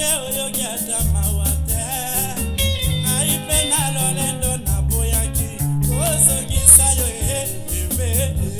te oyoki ata mawa te ngai mpe na lolendo naboyaki kozongisa yo e eve e.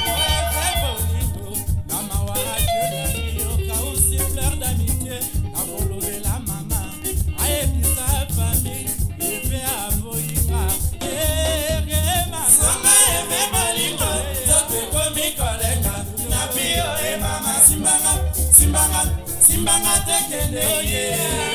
oh yeah.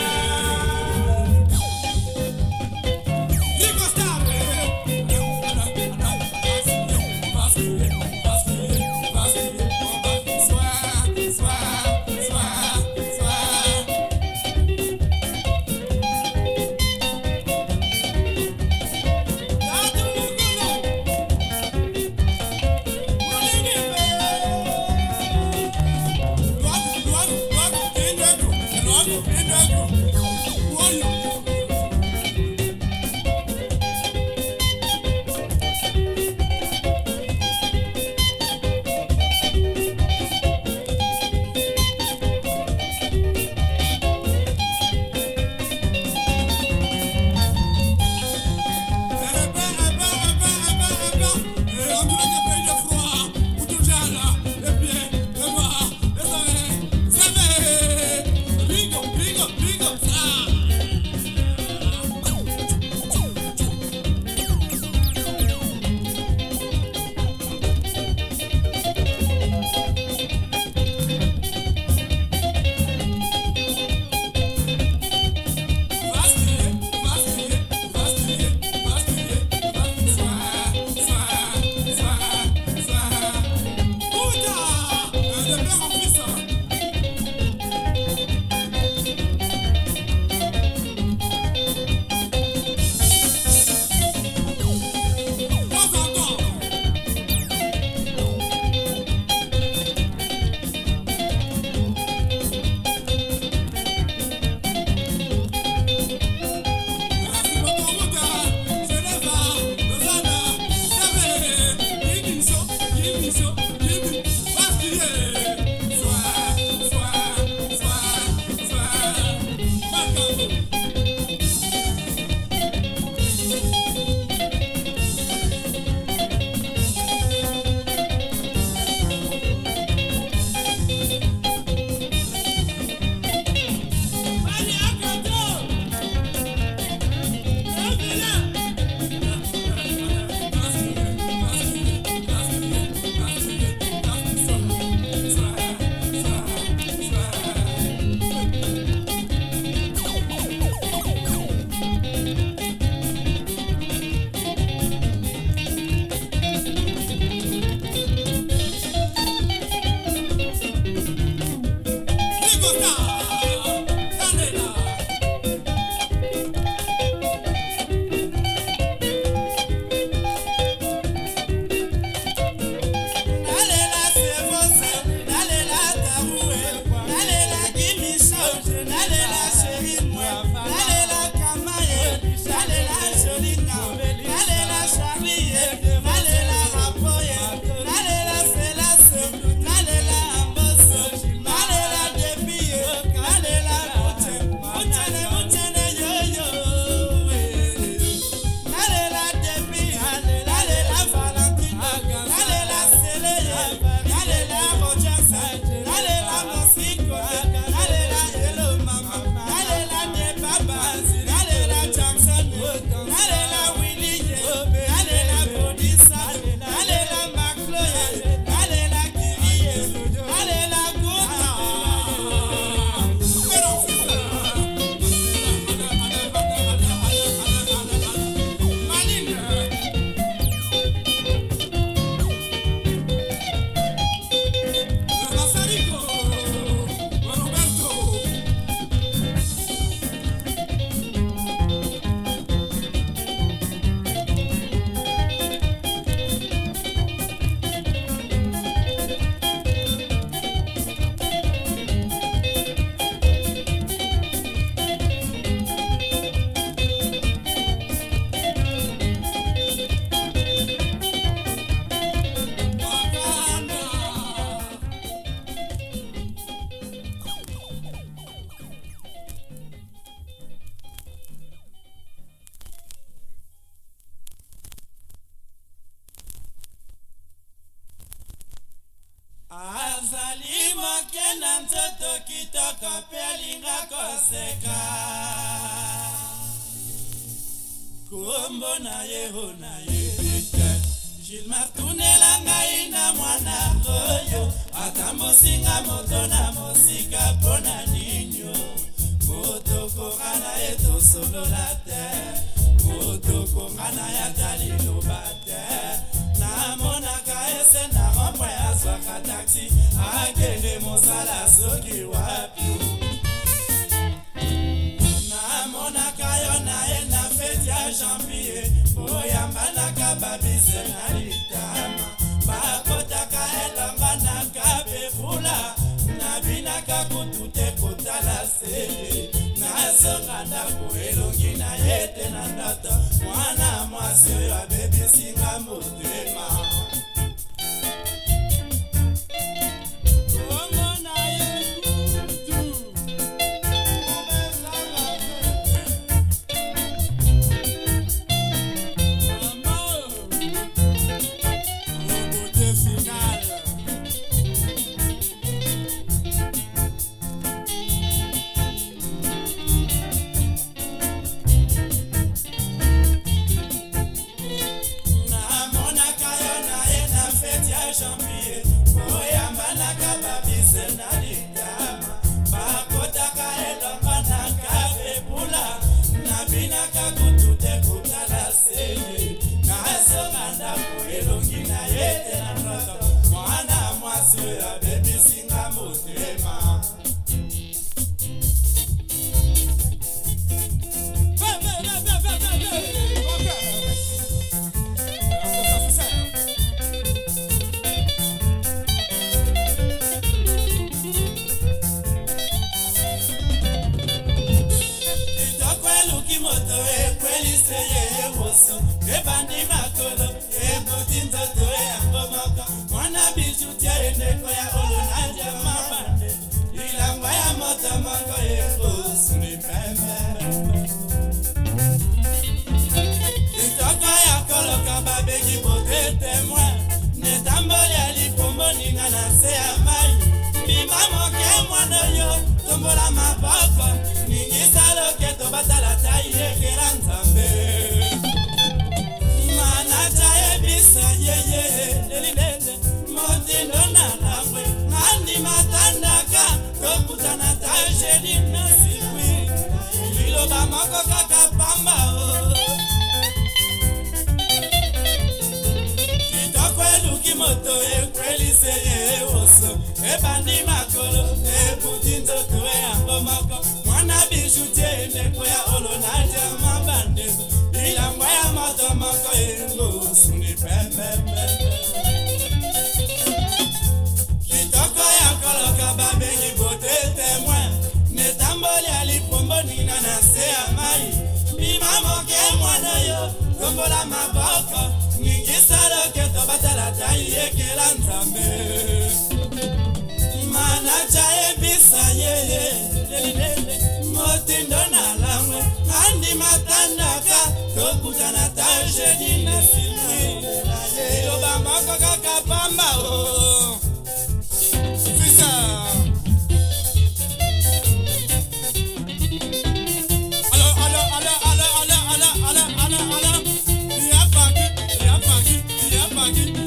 kosola te motokonga nayata liloba te namonaka esenda mopwe azwaka taksi akende mosala soki wapi namonaka yo naye na feti ya janvie oyambanaka babise na litama bakotaka elamba na kabefula nabinaka kutu te kotala sele esonga ndako elongi na ye te na ndata mwana mwasi oyo abebisinga motema tombola maboko ningisaloke tobatala nínú síwì ya olo naa bote te tomboli alipombo nina na se ya mai bima moke mwana yo tombola maboko ningisa loketo batalata yekela nzambe manaja yebisa yeye motindo na langwe andimatandaka tokutana ta jedi na sima yoba moko kaka pamba o oh. you.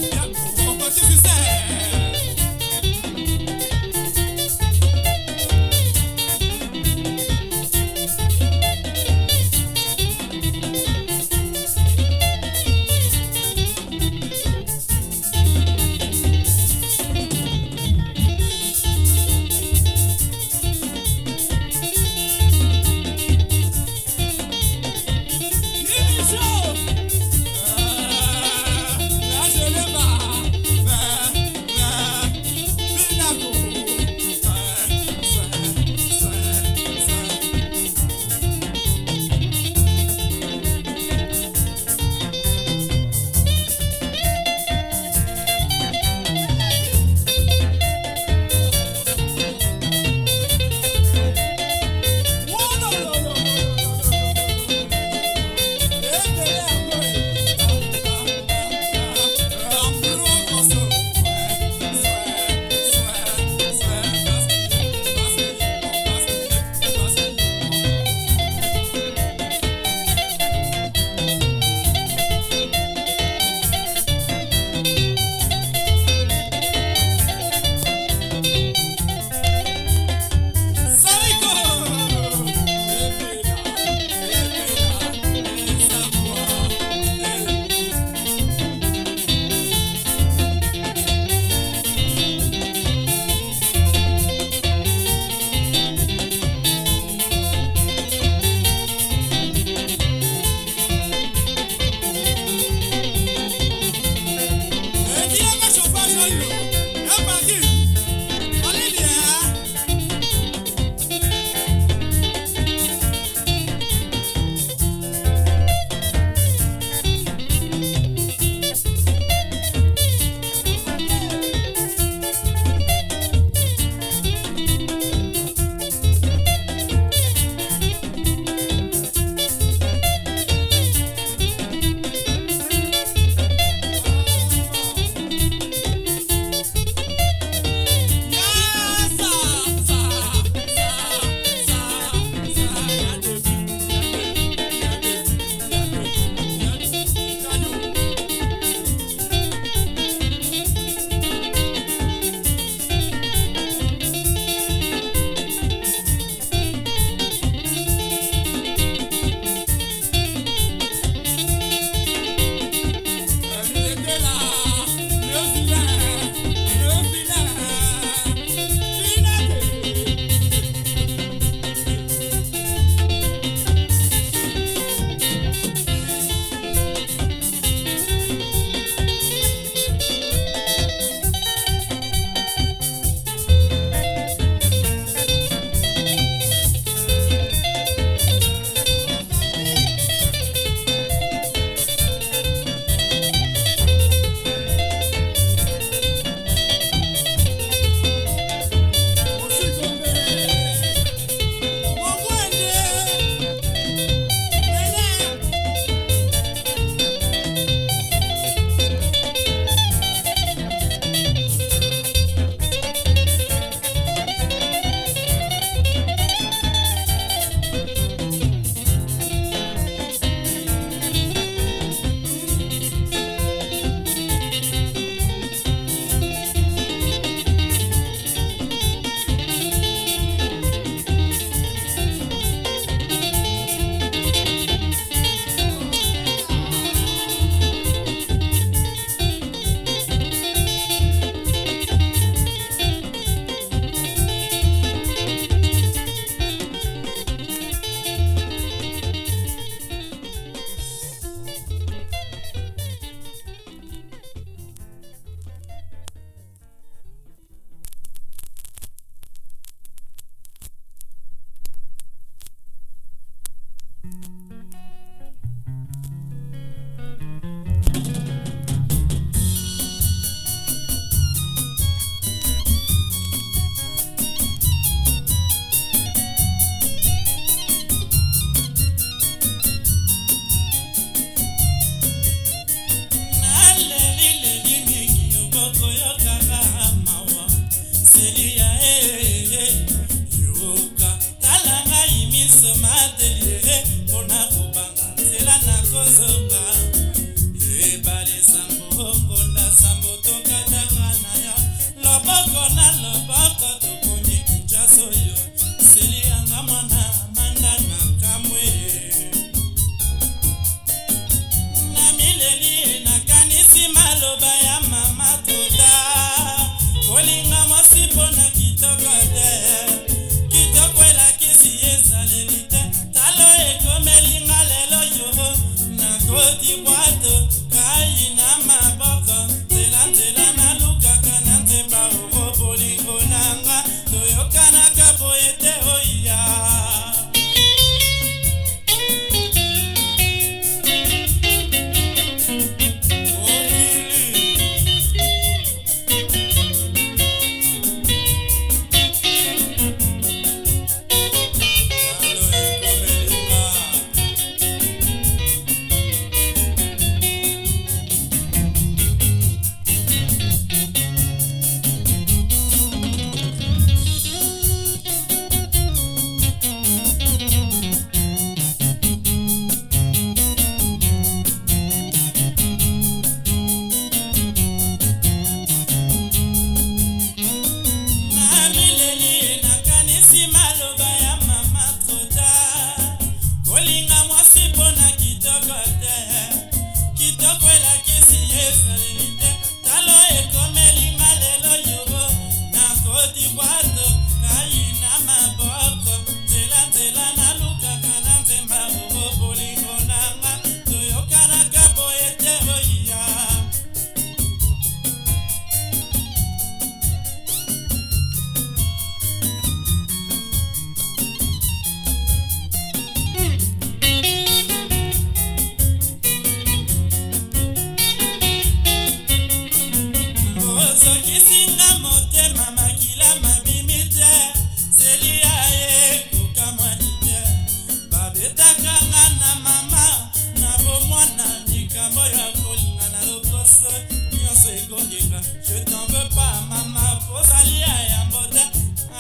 likambo ya kolinga na lokoso nyonso ekongenga je tan veux pas mama pozalia yambo te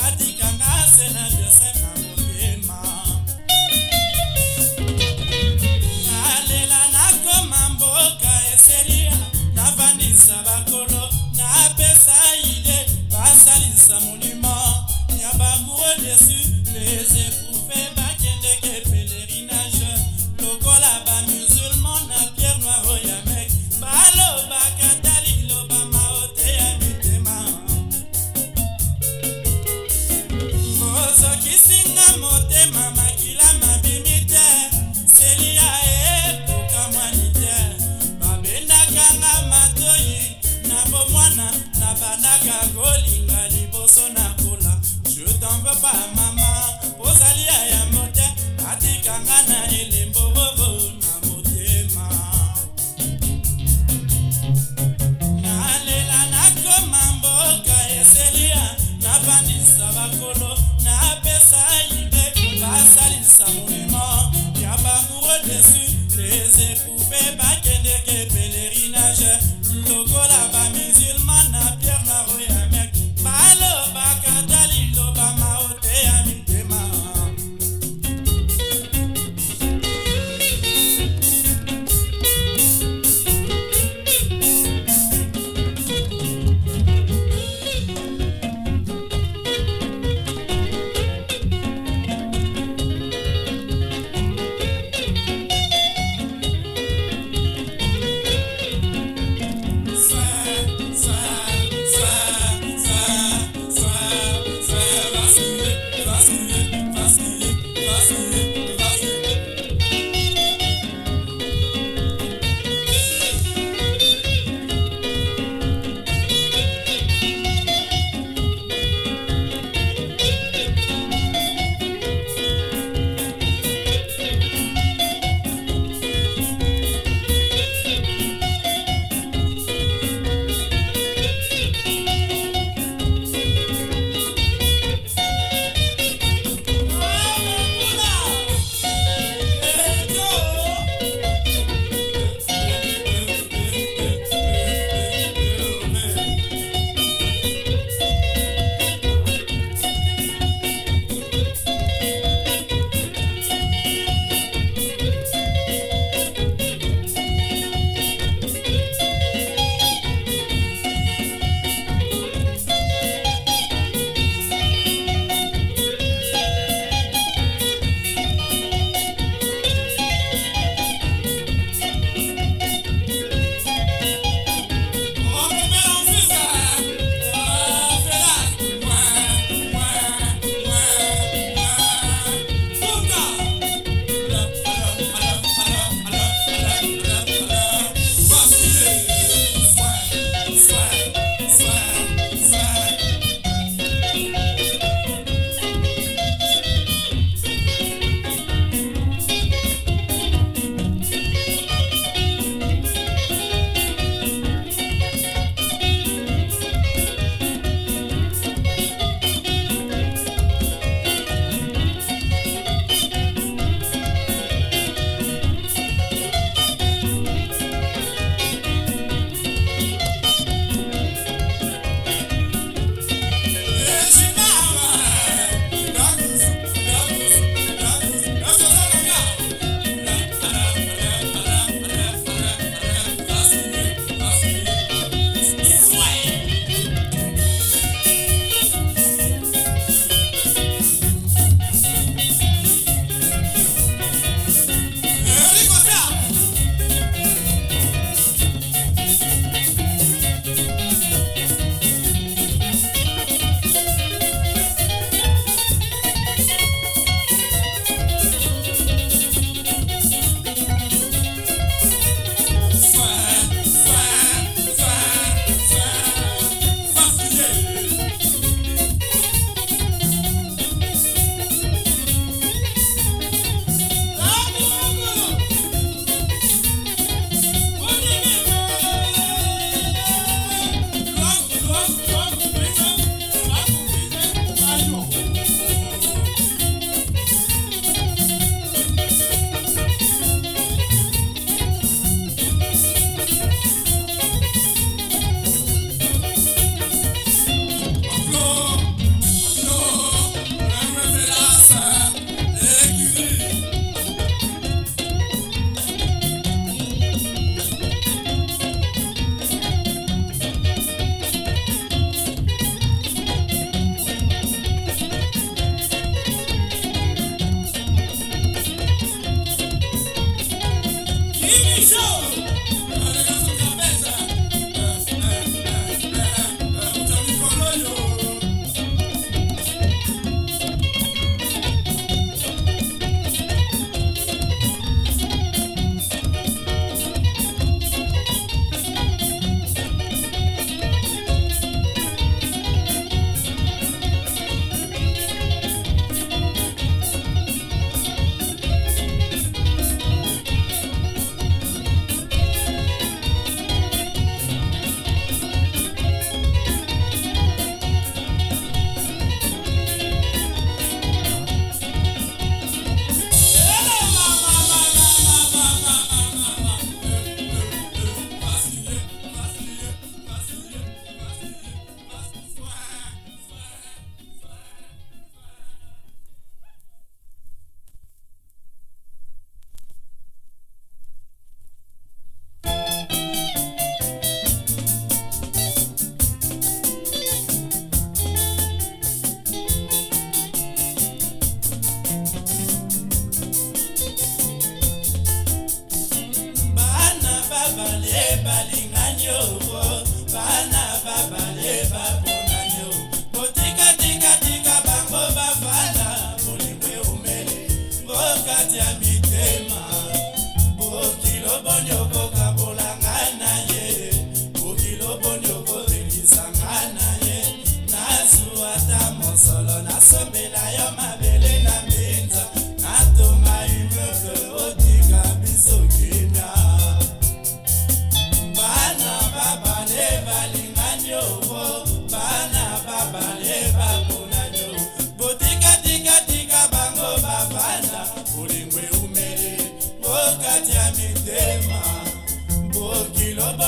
atikanga se na verse na motema nalela nakoma mboka eselia nabandisa bakolo napesa ide basalisa monima ya bamoureux desu les épo E, papa mama ozali ya ya mote atikanga na elembo bobo Samuel.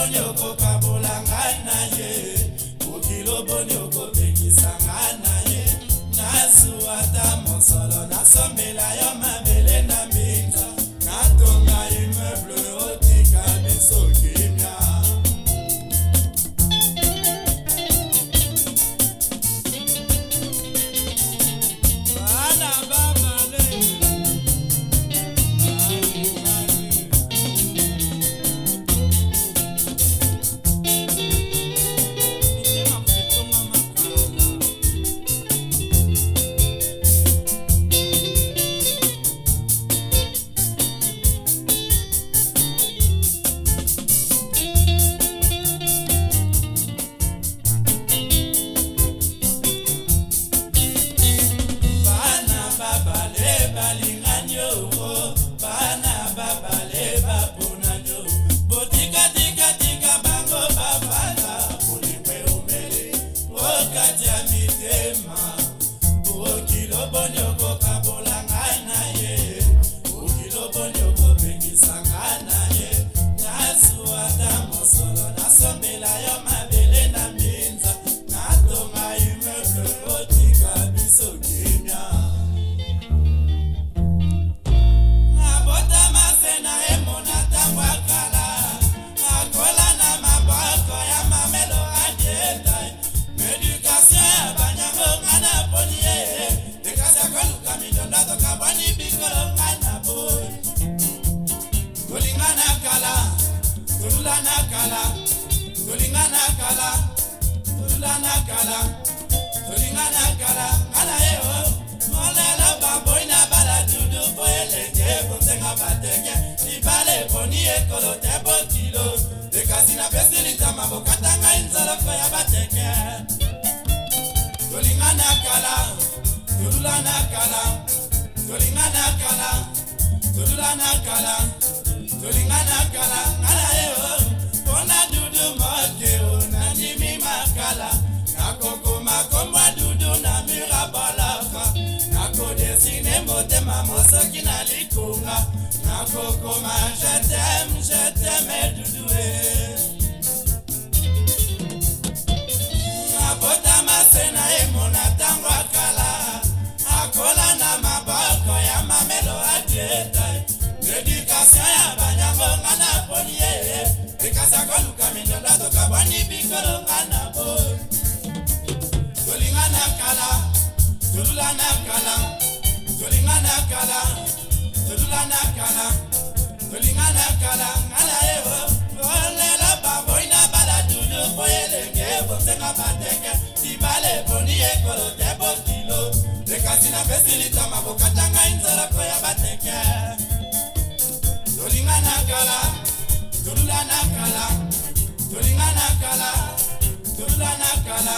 oboni okokabola ngai na ye mokili oboni okobekisa ngai na ye nasuwa ta mosolo nasomela yo mabele na mbinga natonga imeble otika bisoki your walk. kala tolinga na kala ngala ye o molelo bamboi na bala dudu po elenge bosenga batenge libala eponi ekolo te bokilo ekasi napesi litama bokata ngai nzoloko ya batenge tolinga na kala tolula na kala tolinga na kala tolula na kala tolinga na kala ngala ye o mpona dudu moke o komba dudu na mira balaka nakodesine motema mosoki na likunga nakokoma jetem jeteme dudue nabotama se na emona ntango akala akola na maboko ya mamelo adieta predikasio ya banyangonga na poni ye ekasi akoluka mindolo tokabwani bikolonga na boy zolinga na kala zolula na kala zolinga na kala zolula na kala zolinga na kala ngala ye o olela baboi na bala dunu po elenge bosenga bateke libale boni ekolo te bokilo lekasi na pesi litama kokata ngai nzoloko ya bateke zolinga na kala zolula na kala zolinga na kala zolula na kala